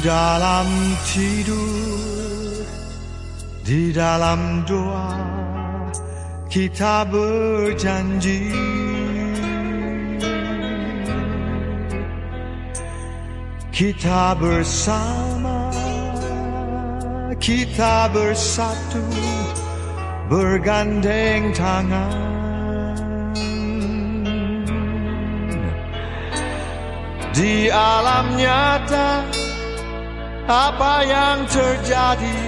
dalam tidur, di dalam doa, kita berjanji. Kita bersama, kita bersatu, bergandeng tangan. Di alam nyata, apa yang terjadi?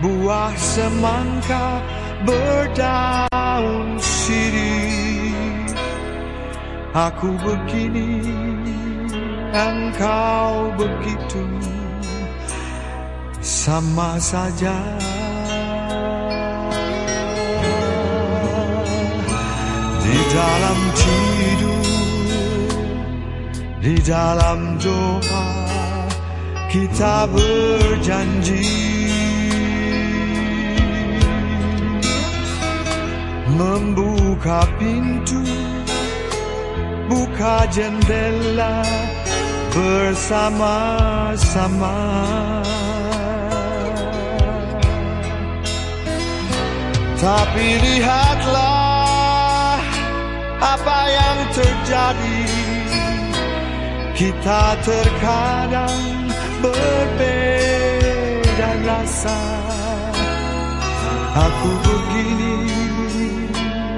Buah semangka berdaun sirih. Aku begini, engkau begitu. Sama saja. Di dalam tidur, di dalam doa kita berjanji membuka pintu, buka jendela bersama-sama. Tapi lihatlah apa yang terjadi. Kita terkadang berbeda rasa. Aku begini,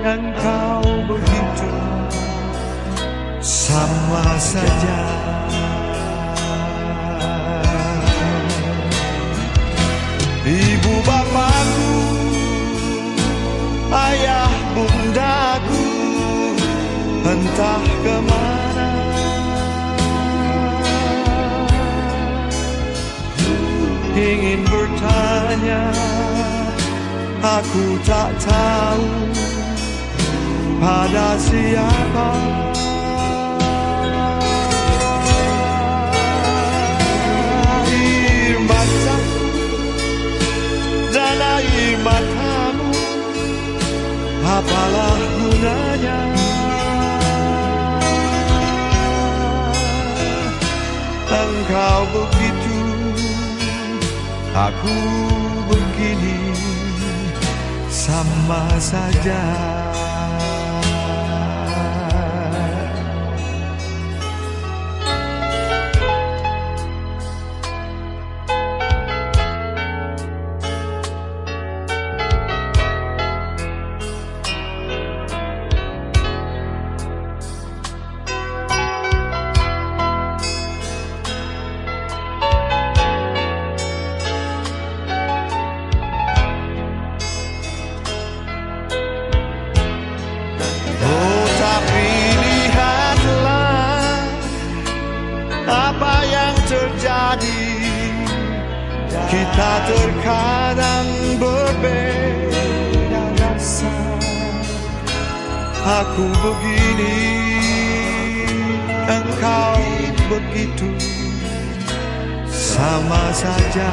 engkau begitu. Sama saja. Ibu bapakku, ayah bundaku Entah ke mana ingin bertanya Aku tak tahu pada siapa. Air mata dan air matamu Apalah gunanya? Engkau begitu Aku begini sama saja Kita terkadang berbeda rasa. Aku begini Engkau begitu. Sama saja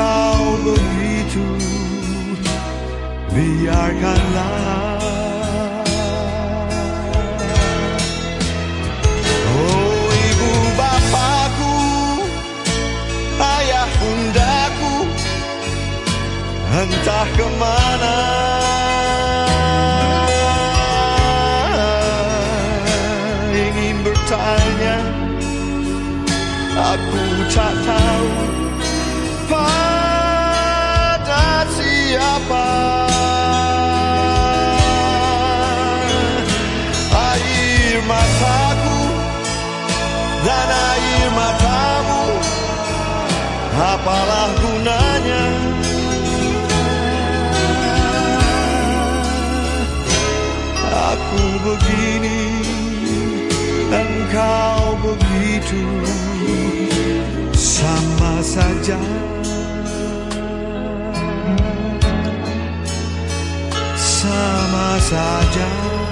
engkau begitu. Biarkanlah. Oh ibu bapakku ayah bundaku entah ke mana. Ingin bertanya aku tak tahu. pada siapa? Air dan air matamu Apalah gunanya? Aku begini Engkau begitu Sama saja saja